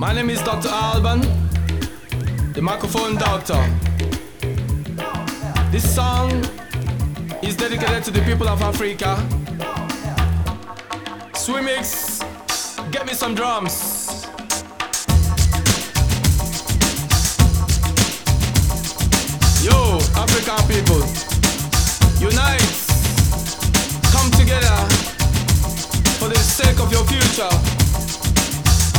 My name is Dr. Alban, the microphone doctor. This song is dedicated to the people of Africa. Swemix, get me some drums. Yo, African people, unite, come together for the sake of your future.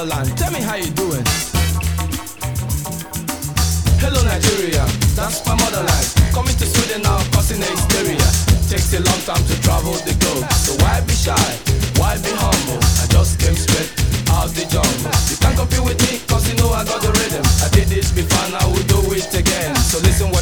Motherland, tell me how you doing. Hello, Nigeria, that's my motherland. Coming to Sweden now, causing a hysteria. Takes a long time to travel the globe. So why be shy? Why be humble? I just came straight out the jungle. You can't compete with me, cause you know I got the rhythm. I did it before, now we do it again. So listen what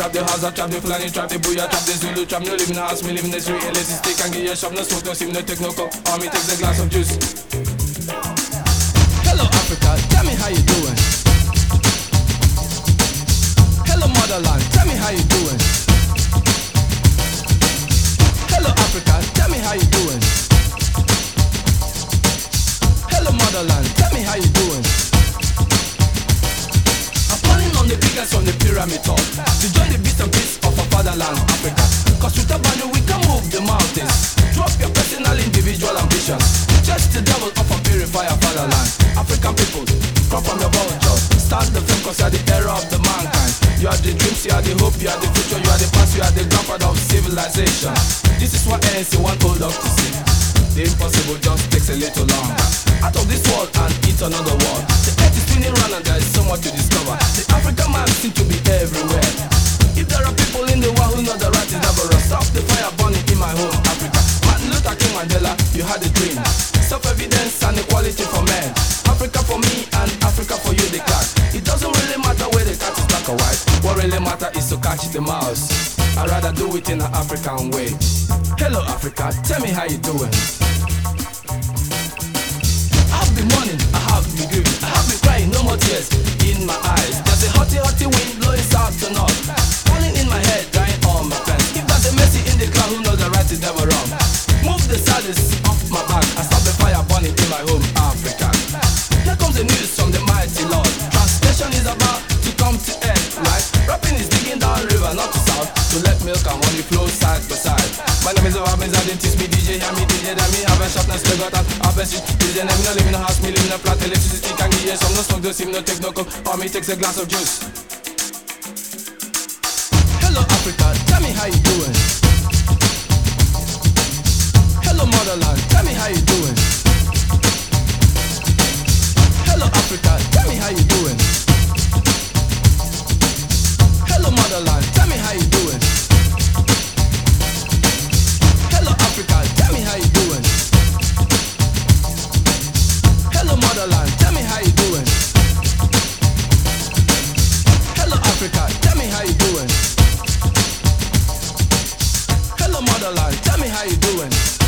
trap, the Hausa trap, the Fulani trap, the Booyah trap, the Zulu trap. No live in the house, me live in the street. Lazy stick and get your shop. No smoke, no steam, no take no coke. Army takes a glass of juice. Hello Africa, tell me how you doing. Hello motherland, tell me how you doing. Hello Africa, tell me how you doing. Hello motherland, tell me how you doing. I'm falling on the biggest on the pyramid top the our Africa. Cause with a band we can move the mountains. Drop your personal individual ambitions. Just the devil of a purifier fatherland African people, come from your vulture. Start the film cause you are the era of the mankind. You are the dreams, you are the hope, you are the future You are the past, you are the grandfather of civilization. This is what ANC want old us to see. The impossible just takes a little longer. Out of this world and into another world. The earth is spinning round and there is so much to discover. Had a dream. Self-evidence and equality for men. Africa for me and Africa for you, the cat. It doesn't really matter where the cat is black or white. What really matters is to catch the mouse. I'd rather do it in an African way. Hello, Africa, tell me how you doing. I have been mourning, I have been grieving, I have been crying, no more tears in my eyes. There's a hotty, hotty wind blowing south to north, falling in my head, Teach me DJ, hear me DJ, then me have a sharpness, they got that, have a shit. DJ, name, no live in a house, me live in a flat, electricity can give you some, no smoke, no steam, no take no coke, or me takes a glass of juice. Hello Africa, tell me how you doing. Hello motherland, tell me how you doing. How you doing.